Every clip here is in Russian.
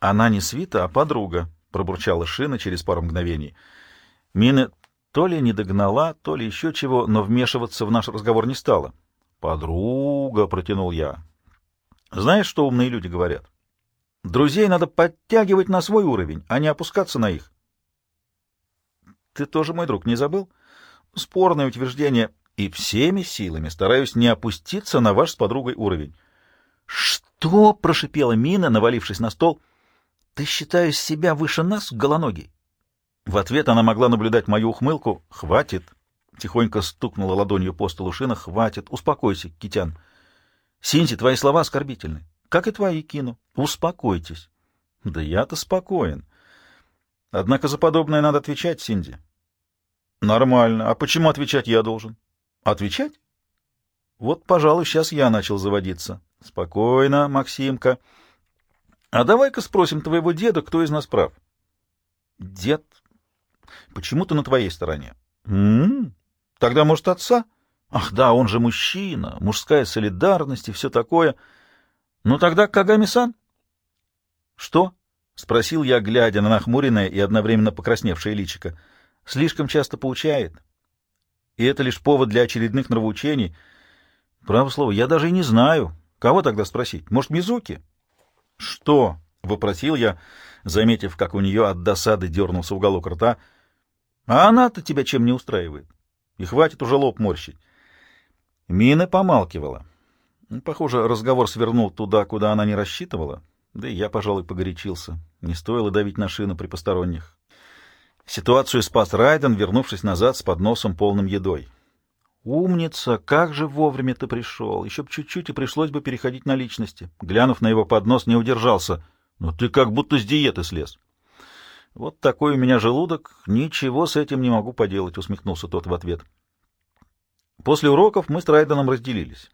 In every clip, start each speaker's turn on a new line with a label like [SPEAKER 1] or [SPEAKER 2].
[SPEAKER 1] Она не свита, а подруга, — пробурчала Шина через пару мгновений. Мина то ли не догнала, то ли еще чего, но вмешиваться в наш разговор не стала. «Подруга», — протянул я. «Знаешь, что умные люди говорят? Друзей надо подтягивать на свой уровень, а не опускаться на их». «Ты тоже мой друг, не забыл?» «Спорное утверждение, и всеми силами стараюсь не опуститься на ваш с подругой уровень». «Что?» — прошипела Мина, навалившись на стол. «Ты считаешь себя выше нас, голоногий?» В ответ она могла наблюдать мою ухмылку. «Хватит!» — тихонько стукнула ладонью по столу шина. «Хватит! Успокойся, Китян!» «Синти, твои слова оскорбительны. Как и твои, Кину. Успокойтесь!» «Да я-то спокоен. Однако за подобное надо отвечать, Синди». «Нормально. А почему отвечать я должен?» «Отвечать?» «Вот, пожалуй, сейчас я начал заводиться». «Спокойно, Максимка. А давай-ка спросим твоего деда, кто из нас прав». «Дед Почему-то на твоей стороне. М -м, тогда, может, отца? Ах, да, он же мужчина, мужская солидарность и все такое. Ну тогда Кагами-сан? Что? Спросил я, глядя на нахмуренное и одновременно покрасневшее личико. Слишком часто получает. И это лишь повод для очередных нравоучений. Право слово, я даже и не знаю. Кого тогда спросить? Может, Мизуки? Что? — вопросил я, заметив, как у нее от досады дернулся уголок рта — а она-то тебя чем не устраивает? И хватит уже лоб морщить. Мина помалкивала. Похоже, разговор свернул туда, куда она не рассчитывала. Да и я, пожалуй, погорячился. Не стоило давить на шину при посторонних. Ситуацию спас Райден, вернувшись назад с подносом полным едой. «Умница! Как же вовремя ты пришел! Еще б чуть-чуть, и пришлось бы переходить на личности». Глянув на его поднос, не удержался. «Ну ты как будто с диеты слез». Вот такой у меня желудок, ничего с этим не могу поделать, усмехнулся тот в ответ. После уроков мы с Райденом разделились.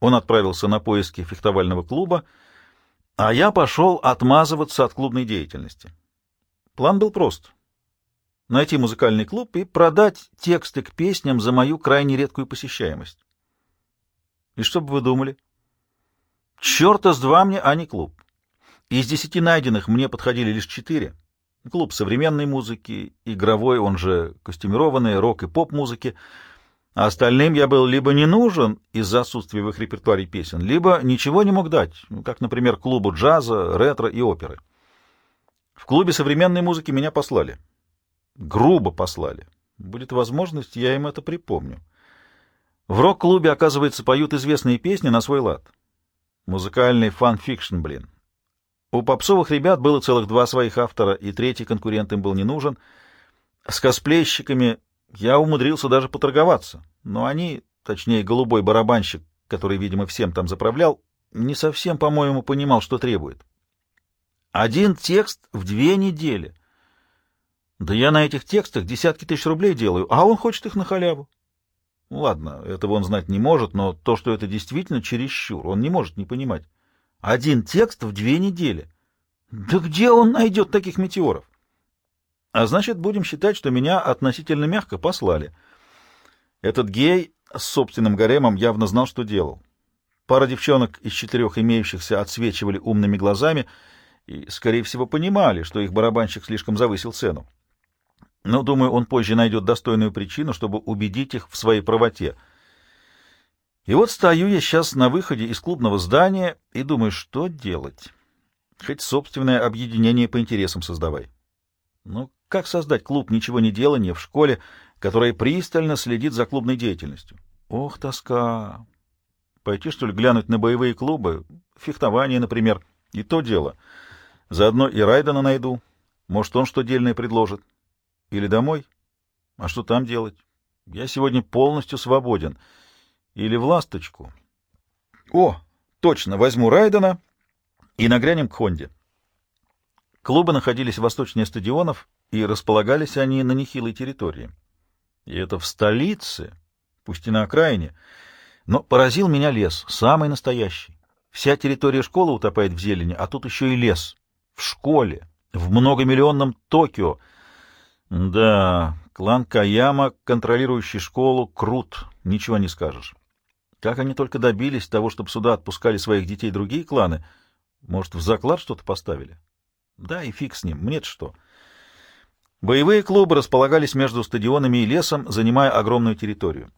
[SPEAKER 1] Он отправился на поиски фехтовального клуба, а я пошел отмазываться от клубной деятельности. План был прост — найти музыкальный клуб и продать тексты к песням за мою крайне редкую посещаемость. И что бы вы думали? Черта с два мне, а не клуб. Из десяти найденных мне подходили лишь четыре — Клуб современной музыки, игровой, он же костюмированный, рок и поп-музыки. А остальным я был либо не нужен из-за отсутствия в их репертуаре песен, либо ничего не мог дать, как, например, клубу джаза, ретро и оперы. В клубе современной музыки меня послали. Грубо послали. Будет возможность, я им это припомню. В рок-клубе, оказывается, поют известные песни на свой лад. Музыкальный фан-фикшн, блин. У попсовых ребят было целых два своих автора, и третий конкурент им был не нужен. С косплейщиками я умудрился даже поторговаться, но они, точнее, голубой барабанщик, который, видимо, всем там заправлял, не совсем, по-моему, понимал, что требует. Один текст в две недели. Да я на этих текстах десятки тысяч рублей делаю, а он хочет их на халяву. Ладно, этого он знать не может, но то, что это действительно чересчур, он не может не понимать. Один текст в две недели. Да где он найдет таких метеоров? А значит, будем считать, что меня относительно мягко послали. Этот гей с собственным гаремом явно знал, что делал. Пара девчонок из четырех имеющихся отсвечивали умными глазами и, скорее всего, понимали, что их барабанщик слишком завысил цену. Но, думаю, он позже найдет достойную причину, чтобы убедить их в своей правоте — и вот стою я сейчас на выходе из клубного здания и думаю, что делать. Хоть собственное объединение по интересам создавай. Ну, как создать клуб ничего не делания в школе, которая пристально следит за клубной деятельностью? Ох, тоска! Пойти, что ли, глянуть на боевые клубы, фехтование, например, и то дело. Заодно и Райдена найду. Может, он что дельное предложит. Или домой? А что там делать? Я сегодня полностью свободен — или в «Ласточку». О, точно, возьму Райдена и нагрянем к Хонде. Клубы находились восточнее стадионов, и располагались они на нехилой территории. И это в столице, пусть и на окраине, но поразил меня лес, самый настоящий. Вся территория школы утопает в зелени, а тут еще и лес. В школе, в многомиллионном Токио. Да, клан Каяма, контролирующий школу, крут, ничего не скажешь. Как они только добились того, чтобы сюда отпускали своих детей другие кланы? Может, в заклад что-то поставили? Да и фиг с ним, мне-то что. Боевые клубы располагались между стадионами и лесом, занимая огромную территорию.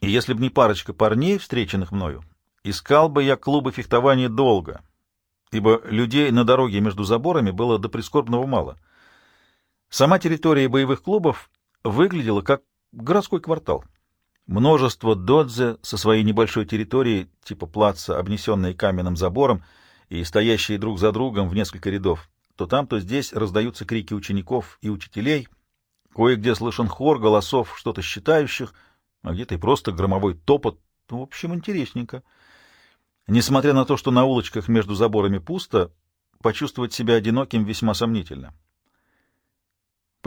[SPEAKER 1] И если бы не парочка парней, встреченных мною, искал бы я клубы фехтования долго, ибо людей на дороге между заборами было до прискорбного мало. Сама территория боевых клубов выглядела как городской квартал. Множество додзе со своей небольшой территорией, типа плаца, обнесенные каменным забором, и стоящие друг за другом в несколько рядов. То там, то здесь раздаются крики учеников и учителей, кое-где слышен хор голосов, что-то считающих, а где-то и просто громовой топот. В общем, интересненько. Несмотря на то, что на улочках между заборами пусто, почувствовать себя одиноким весьма сомнительно.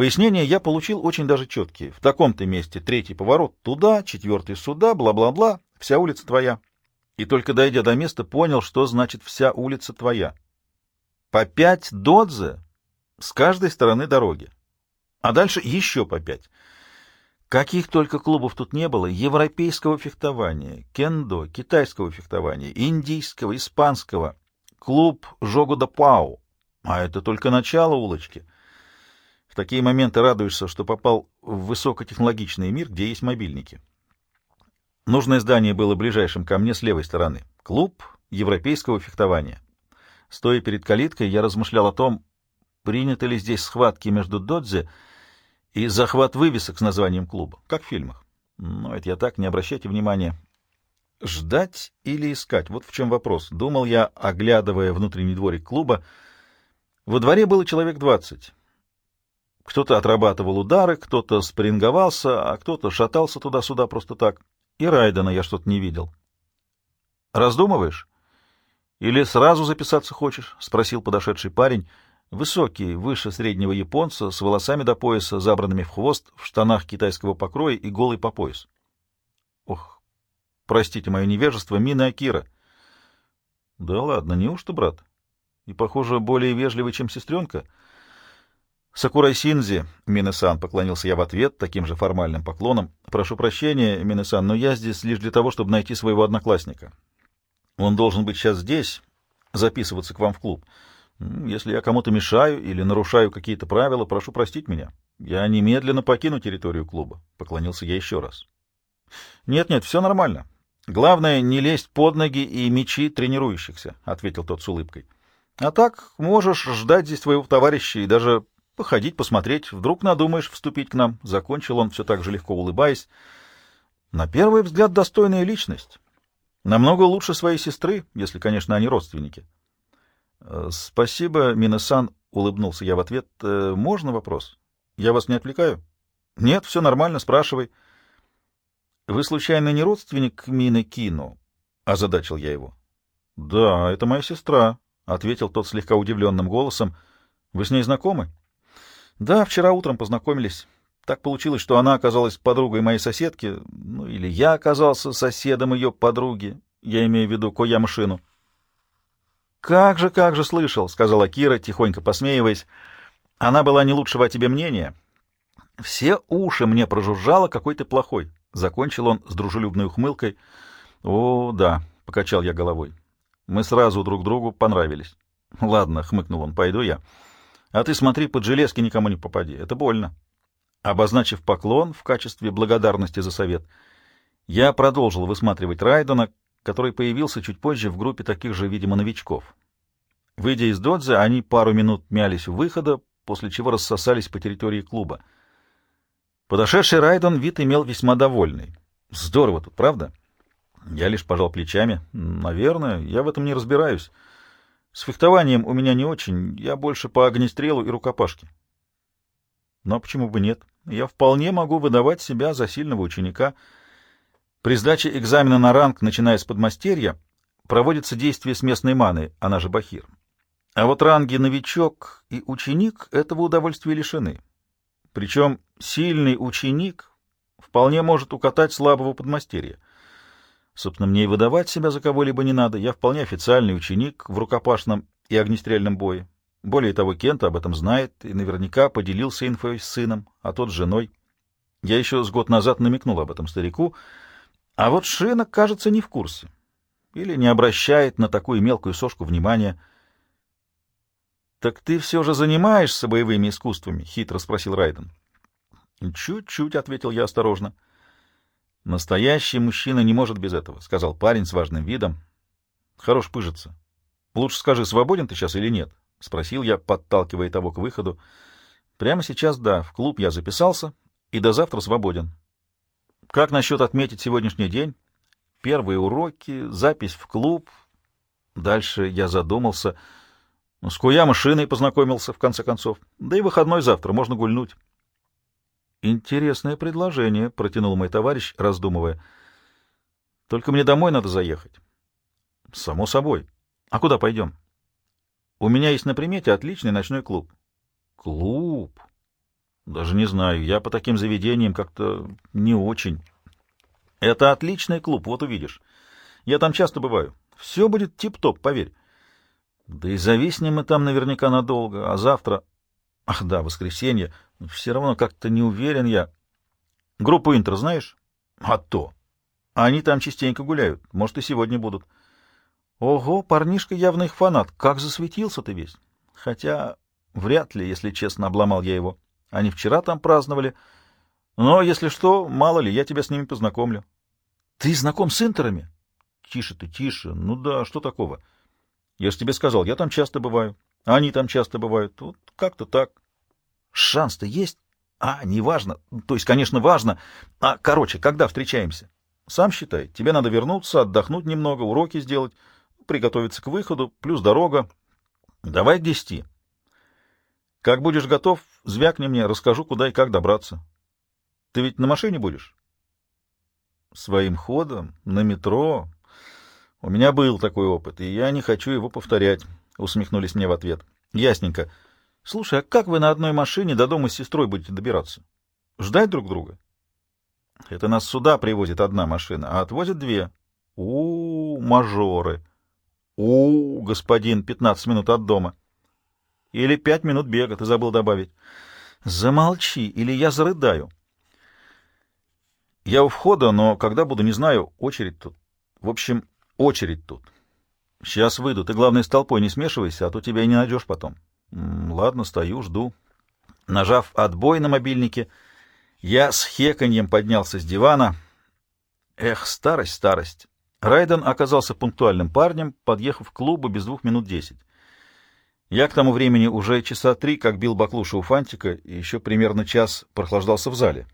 [SPEAKER 1] Пояснения я получил очень даже четкие. В таком-то месте третий поворот туда, четвертый сюда, бла-бла-бла, вся улица твоя. И только дойдя до места, понял, что значит «вся улица твоя». По пять додзе с каждой стороны дороги. А дальше еще по пять. Каких только клубов тут не было, европейского фехтования, кендо, китайского фехтования, индийского, испанского, клуб Жогуда Пау. А это только начало улочки. В такие моменты радуешься, что попал в высокотехнологичный мир, где есть мобильники. Нужное здание было ближайшим ко мне с левой стороны. Клуб европейского фехтования. Стоя перед калиткой, я размышлял о том, приняты ли здесь схватки между додзе и захват вывесок с названием клуба, как в фильмах. Но это я так, не обращайте внимания. Ждать или искать? Вот в чем вопрос. Думал я, оглядывая внутренний дворик клуба. Во дворе было человек двадцать. Кто-то отрабатывал удары, кто-то спринговался, а кто-то шатался туда-сюда просто так. И Райдена я что-то не видел. «Раздумываешь? Или сразу записаться хочешь?» — спросил подошедший парень. Высокий, выше среднего японца, с волосами до пояса, забранными в хвост, в штанах китайского покроя и голый по пояс. «Ох, простите мое невежество, Мина Акира». «Да ладно, неужто, брат? И, похоже, более вежливый, чем сестренка». Сакурай Синзи, Минесан, поклонился я в ответ таким же формальным поклоном. Прошу прощения, Минесан, но я здесь лишь для того, чтобы найти своего одноклассника. Он должен быть сейчас здесь, записываться к вам в клуб. Если я кому-то мешаю или нарушаю какие-то правила, прошу простить меня. Я немедленно покину территорию клуба. Поклонился я еще раз. Нет-нет, все нормально. Главное, не лезть под ноги и мечи тренирующихся, — ответил тот с улыбкой. А так можешь ждать здесь твоего товарища и даже Походить, посмотреть, вдруг надумаешь вступить к нам. Закончил он все так же легко улыбаясь. На первый взгляд достойная личность. Намного лучше своей сестры, если, конечно, они родственники. Э, — Спасибо, Минесан, — улыбнулся я в ответ. Э, — Можно вопрос? Я вас не отвлекаю? — Нет, все нормально, спрашивай. — Вы, случайно, не родственник Мины Кину? — озадачил я его. — Да, это моя сестра, — ответил тот слегка удивленным голосом. — Вы с ней знакомы? — да, вчера утром познакомились. Так получилось, что она оказалась подругой моей соседки, ну или я оказался соседом ее подруги, я имею в виду Коямшину. «Как же, как же слышал», — сказала Кира, тихонько посмеиваясь. «Она была не лучшего о тебе мнения. Все уши мне прожужжало, какой ты плохой», — закончил он с дружелюбной ухмылкой. «О, да», — покачал я головой. «Мы сразу друг другу понравились». «Ладно», — хмыкнул он, — «пойду я». А ты смотри, под железки никому не попади. Это больно. Обозначив поклон в качестве благодарности за совет, я продолжил высматривать Райдена, который появился чуть позже в группе таких же, видимо, новичков. Выйдя из додзе, они пару минут мялись у выхода, после чего рассосались по территории клуба. Подошедший Райден вид имел весьма довольный. Здорово тут, правда? Я лишь пожал плечами. Наверное, я в этом не разбираюсь. С фехтованием у меня не очень, я больше по огнестрелу и рукопашке. Но почему бы нет? Я вполне могу выдавать себя за сильного ученика. При сдаче экзамена на ранг, начиная с подмастерья, проводится действие с местной маной, она же бахир. А вот ранги новичок и ученик этого удовольствия лишены. Причем сильный ученик вполне может укатать слабого подмастерья — Собственно, мне и выдавать себя за кого-либо не надо. Я вполне официальный ученик в рукопашном и огнестрельном бое. Более того, Кента об этом знает и наверняка поделился инфой с сыном, а тот с женой. Я еще с год назад намекнул об этом старику, а вот Шина, кажется, не в курсе. Или не обращает на такую мелкую сошку внимания. Так ты все же занимаешься боевыми искусствами? — хитро спросил Райден. — Чуть-чуть, — ответил я осторожно. — Настоящий мужчина не может без этого, — сказал парень с важным видом. — Хорош пыжиться. Лучше скажи, свободен ты сейчас или нет? — спросил я, подталкивая того к выходу. — Прямо сейчас да, в клуб я записался и до завтра свободен. — Как насчет отметить сегодняшний день? Первые уроки, запись в клуб. Дальше я задумался — ну, с куя машиной познакомился, в конце концов. Да и выходной завтра, можно гульнуть. Интересное предложение, — протянул мой товарищ, раздумывая. Только мне домой надо заехать. Само собой. А куда пойдем? У меня есть на примете отличный ночной клуб. Клуб? Даже не знаю, я по таким заведениям как-то не очень. Это отличный клуб, вот увидишь. Я там часто бываю. Все будет тип-топ, поверь. Да и зависнем мы там наверняка надолго, а завтра... Ах да, воскресенье. Все равно как-то не уверен я. Группу Интер знаешь? А то. Они там частенько гуляют. Может, и сегодня будут. Ого, парнишка явно их фанат. Как засветился ты весь. Хотя вряд ли, если честно, обломал я его. Они вчера там праздновали. Но, если что, мало ли, я тебя с ними познакомлю. Ты знаком с Интерами? Тише ты, тише. Ну да, что такого? — я же тебе сказал, я там часто бываю. Они там часто бывают. Вот как-то так. Шанс-то есть? А, неважно. То есть, конечно, важно. А, короче, когда встречаемся? Сам считай. Тебе надо вернуться, отдохнуть немного, уроки сделать, приготовиться к выходу, плюс дорога. Давай к десяти. Как будешь готов, звякни мне, расскажу, куда и как добраться. Ты ведь на машине будешь? Своим ходом, на метро, у меня был такой опыт, и я не хочу его повторять, — усмехнулись мне в ответ. — Ясненько. Слушай, а как вы на одной машине до дома с сестрой будете добираться? Ждать друг друга? Это нас сюда привозит одна машина, а отвозят две. У, мажоры. -у господин, пятнадцать минут от дома. Или пять минут бега, ты забыл добавить. Замолчи, или я зарыдаю. Я у входа, но когда буду, не знаю, очередь тут. В общем, Очередь тут. Сейчас выйду. Ты, главное, с толпой не смешивайся, а то тебя и не найдешь потом. Ладно, стою, жду. Нажав «отбой» на мобильнике, я с хеканьем поднялся с дивана. Эх, старость, старость. Райден оказался пунктуальным парнем, подъехав к клубу без двух минут десять. Я к тому времени уже часа три, как бил баклуши у Фантика, и еще примерно час прохлаждался в зале.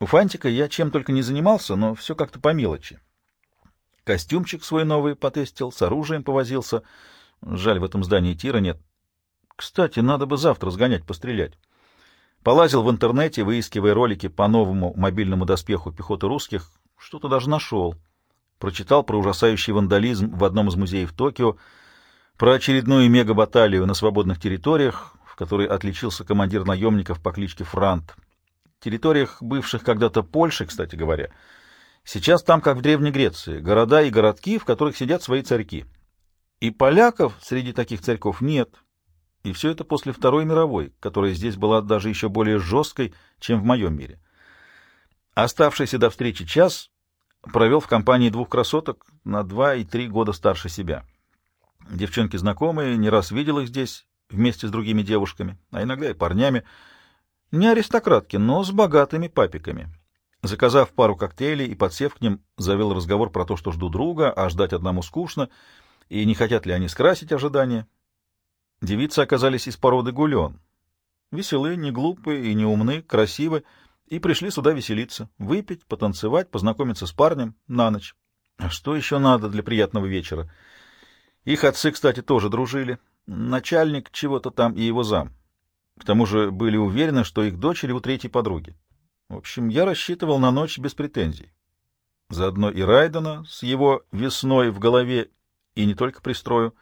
[SPEAKER 1] У Фантика я чем только не занимался, но все как-то по мелочи. Костюмчик свой новый потестил, с оружием повозился. Жаль, в этом здании тира нет. Кстати, надо бы завтра сгонять, пострелять. Полазил в интернете, выискивая ролики по новому мобильному доспеху пехоты русских. Что-то даже нашел. Прочитал про ужасающий вандализм в одном из музеев Токио, про очередную мега-баталию на свободных территориях, в которой отличился командир наемников по кличке Франт. Территориях, бывших когда-то Польши, кстати говоря, — Сейчас там, как в Древней Греции, города и городки, в которых сидят свои царьки. И поляков среди таких царьков нет. И все это после Второй мировой, которая здесь была даже еще более жесткой, чем в моем мире. Оставшийся до встречи час провел в компании двух красоток на два и три года старше себя. Девчонки знакомые, не раз видел их здесь вместе с другими девушками, а иногда и парнями. Не аристократки, но с богатыми папиками. Заказав пару коктейлей и подсев к ним, завел разговор про то, что жду друга, а ждать одному скучно, и не хотят ли они скрасить ожидания. Девицы оказались из породы гулен. Веселые, не глупые и не умны, красивы, и пришли сюда веселиться, выпить, потанцевать, познакомиться с парнем на ночь. А что еще надо для приятного вечера? Их отцы, кстати, тоже дружили. Начальник чего-то там и его зам. К тому же были уверены, что их дочери у третьей подруги. В общем, я рассчитывал на ночь без претензий. Заодно и Райдена с его весной в голове, и не только пристрою.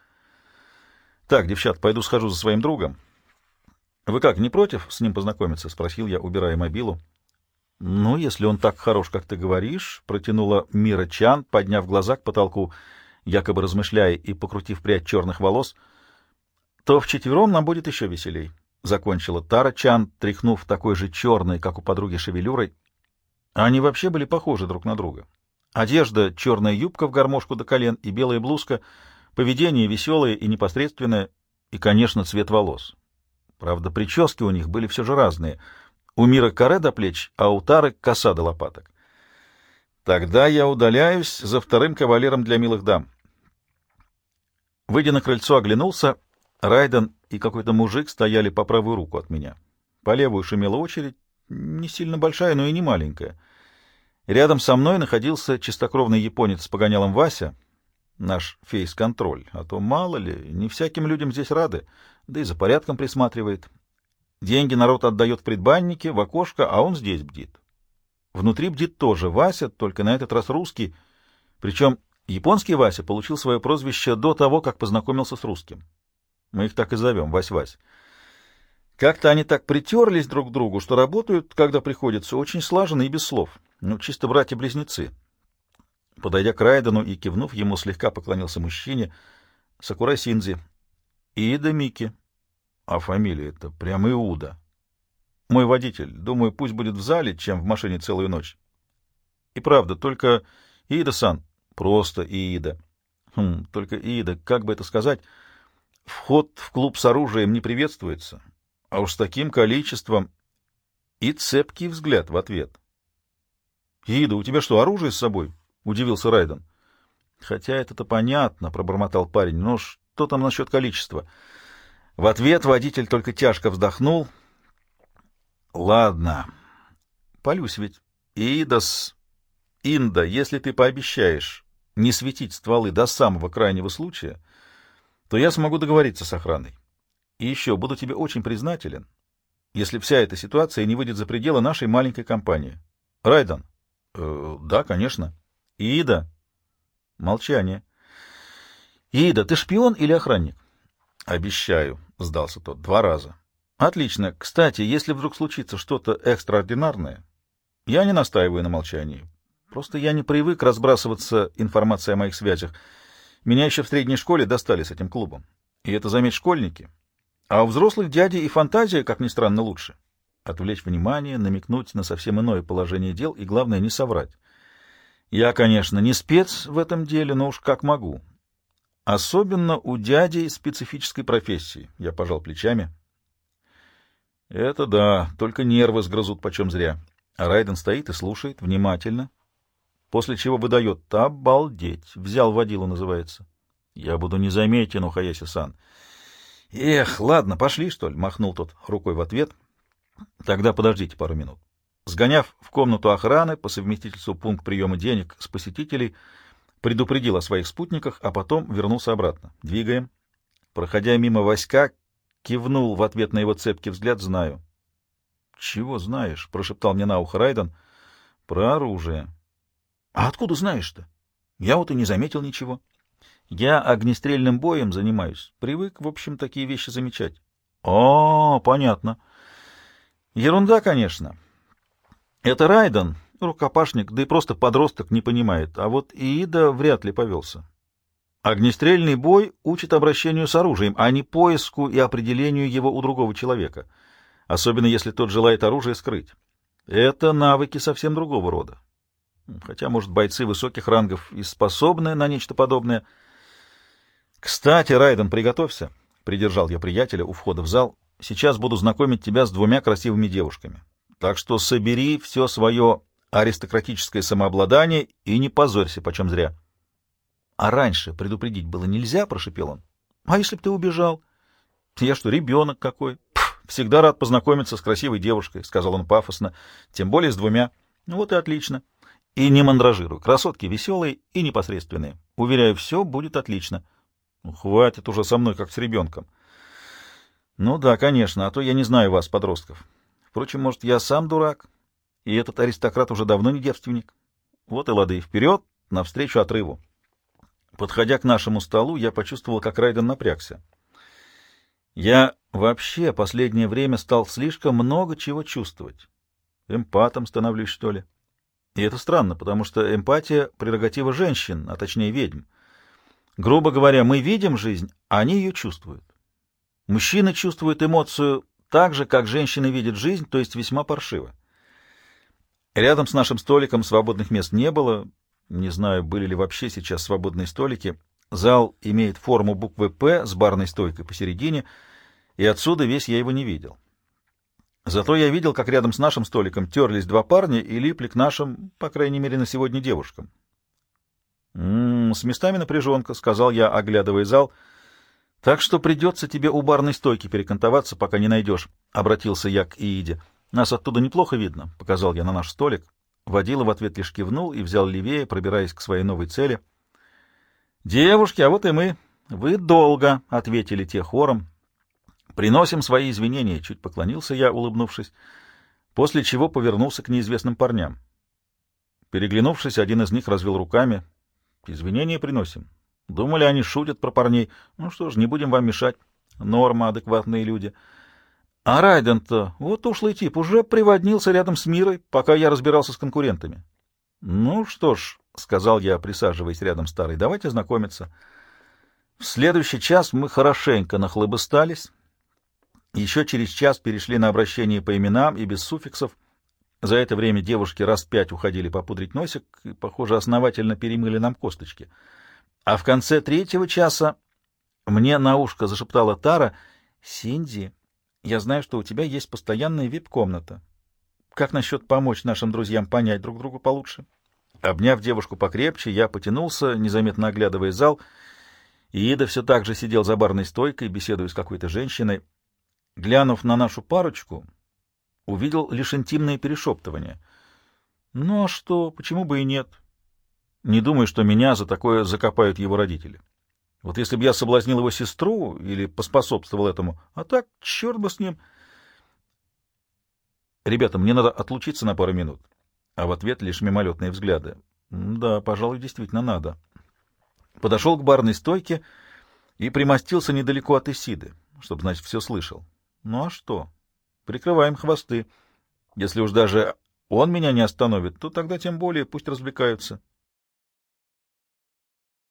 [SPEAKER 1] Так, девчат, пойду схожу за своим другом. — Вы как, не против с ним познакомиться? — спросил я, убирая мобилу. — Ну, если он так хорош, как ты говоришь, — протянула Мира Чан, подняв глаза к потолку, якобы размышляя и покрутив прядь черных волос, — то вчетвером нам будет еще веселей. — закончила Тара Чан, тряхнув такой же черной, как у подруги шевелюрой. Они вообще были похожи друг на друга. Одежда — черная юбка в гармошку до колен и белая блузка, поведение веселое и непосредственное. и, конечно, цвет волос. Правда, прически у них были все же разные. У Мира коре до плеч, а у Тары коса до лопаток. Тогда я удаляюсь за вторым кавалером для милых дам. Выйдя на крыльцо, оглянулся. Райден и какой-то мужик стояли по правую руку от меня. По левую шумела очередь, не сильно большая, но и не маленькая. Рядом со мной находился чистокровный японец с погонялом Вася, наш фейс-контроль, а то, мало ли, не всяким людям здесь рады, да и за порядком присматривает. Деньги народ отдает в предбаннике, в окошко, а он здесь бдит. Внутри бдит тоже Вася, только на этот раз русский, причем японский Вася получил свое прозвище до того, как познакомился с русским. Мы их так и зовем, Вась-Вась. Как-то они так притерлись друг к другу, что работают, когда приходится, очень слаженно и без слов. Ну, чисто братья-близнецы. Подойдя к Райдену и кивнув, ему слегка поклонился мужчине. Сакура Синзи. Ида Мики. А фамилия это прям Иуда. Мой водитель. Думаю, пусть будет в зале, чем в машине целую ночь. И правда, только Ида-сан. Просто Ида. Хм, только Ида, как бы это сказать... Вход в клуб с оружием не приветствуется, а уж с таким количеством и цепкий взгляд в ответ. — Ида, у тебя что, оружие с собой? — удивился Райден. — Хотя это-то понятно, — пробормотал парень, — но что там насчет количества? В ответ водитель только тяжко вздохнул. — Ладно. Полюсь ведь. Идас, Инда, если ты пообещаешь не светить стволы до самого крайнего случая, то я смогу договориться с охраной. И еще буду тебе очень признателен, если вся эта ситуация не выйдет за пределы нашей маленькой компании. Райден? Э, да, конечно. Ида? Молчание. Ида, ты шпион или охранник? Обещаю, сдался тот. Два раза. Отлично. Кстати, если вдруг случится что-то экстраординарное, я не настаиваю на молчании. Просто я не привык разбрасываться информацией о моих связях. Меня еще в средней школе достали с этим клубом. И это, заметь, школьники. А у взрослых дяди и фантазия, как ни странно, лучше. Отвлечь внимание, намекнуть на совсем иное положение дел и, главное, не соврать. Я, конечно, не спец в этом деле, но уж как могу. Особенно у дяди специфической профессии. Я пожал плечами. Это да, только нервы сгрызут почем зря. А Райден стоит и слушает внимательно, после чего выдает «Обалдеть!» «Взял водилу» называется. «Я буду незаметен, Ухаяси-сан». «Эх, ладно, пошли, что ли?» — махнул тот рукой в ответ. «Тогда подождите пару минут». Сгоняв в комнату охраны по совместительству пункт приема денег с посетителей, предупредил о своих спутниках, а потом вернулся обратно. «Двигаем». Проходя мимо Васька, кивнул в ответ на его цепкий взгляд «Знаю». «Чего знаешь?» — прошептал мне на ухо Райден. «Про оружие». «А откуда знаешь-то? Я вот и не заметил ничего». «Я огнестрельным боем занимаюсь. Привык, в общем, такие вещи замечать». «О, понятно». «Ерунда, конечно». Это Райден, рукопашник, да и просто подросток не понимает, а вот Иида вряд ли повелся. Огнестрельный бой учит обращению с оружием, а не поиску и определению его у другого человека, особенно если тот желает оружие скрыть. Это навыки совсем другого рода. Хотя, может, бойцы высоких рангов и способны на нечто подобное. «Кстати, Райден, приготовься», — придержал я приятеля у входа в зал. «Сейчас буду знакомить тебя с двумя красивыми девушками. Так что собери все свое аристократическое самообладание и не позорься почем зря. — А раньше предупредить было нельзя? — прошепел он. — А если б ты убежал? — Я что, ребенок какой? — Всегда рад познакомиться с красивой девушкой, — сказал он пафосно, — тем более с двумя. Ну вот и отлично. И не мандражируй. Красотки веселые и непосредственные. Уверяю, все будет отлично. Ну, хватит уже со мной, как с ребенком. Ну да, конечно, а то я не знаю вас, подростков. Впрочем, может, я сам дурак, и этот аристократ уже давно не девственник. Вот и лады, вперед, навстречу отрыву. Подходя к нашему столу, я почувствовал, как Райден напрягся. Я вообще последнее время стал слишком много чего чувствовать. Эмпатом становлюсь, что ли? И это странно, потому что эмпатия — прерогатива женщин, а точнее ведьм. Грубо говоря, мы видим жизнь, а они ее чувствуют. Мужчины чувствуют эмоцию так же, как женщины видят жизнь, то есть весьма паршиво. Рядом с нашим столиком свободных мест не было, не знаю, были ли вообще сейчас свободные столики. Зал имеет форму буквы «П» с барной стойкой посередине, и отсюда весь я его не видел. Зато я видел, как рядом с нашим столиком терлись два парня и липли к нашим, по крайней мере, на сегодня девушкам. «М -м, «С местами напряженка», — сказал я, оглядывая зал. «Так что придется тебе у барной стойки перекантоваться, пока не найдешь», — обратился я к Ииде. «Нас оттуда неплохо видно», — показал я на наш столик. Водила в ответ лишь кивнул и взял левее, пробираясь к своей новой цели. «Девушки, а вот и мы. Вы долго», — ответили те хором. «Приносим свои извинения», — чуть поклонился я, улыбнувшись, после чего повернулся к неизвестным парням. Переглянувшись, один из них развел руками. «Извинения приносим. Думали, они шутят про парней. Ну что ж, не будем вам мешать. Норма, адекватные люди». А Райден-то, вот ушлый тип, уже приводнился рядом с Мирой, пока я разбирался с конкурентами. — Ну что ж, — сказал я, присаживаясь рядом старый, — давайте знакомиться. В следующий час мы хорошенько нахлобыстались, еще через час перешли на обращение по именам и без суффиксов. За это время девушки раз пять уходили попудрить носик и, похоже, основательно перемыли нам косточки. А в конце третьего часа мне на ушко зашептала Тара «Синди, я знаю, что у тебя есть постоянная вип-комната. Как насчет помочь нашим друзьям понять друг друга получше?» Обняв девушку покрепче, я потянулся, незаметно оглядывая зал, и Ида все так же сидел за барной стойкой, беседуя с какой-то женщиной. Глянув на нашу парочку, увидел лишь интимное перешептывание. Ну а что, почему бы и нет? Не думаю, что меня за такое закопают его родители. Вот если бы я соблазнил его сестру или поспособствовал этому, а так, черт бы с ним. Ребята, мне надо отлучиться на пару минут. А в ответ лишь мимолетные взгляды. Да, пожалуй, действительно надо. Подошел к барной стойке и примостился недалеко от Исиды, чтобы, значит, все слышал. Ну а что? Прикрываем хвосты. Если уж даже он меня не остановит, то тогда тем более пусть развлекаются.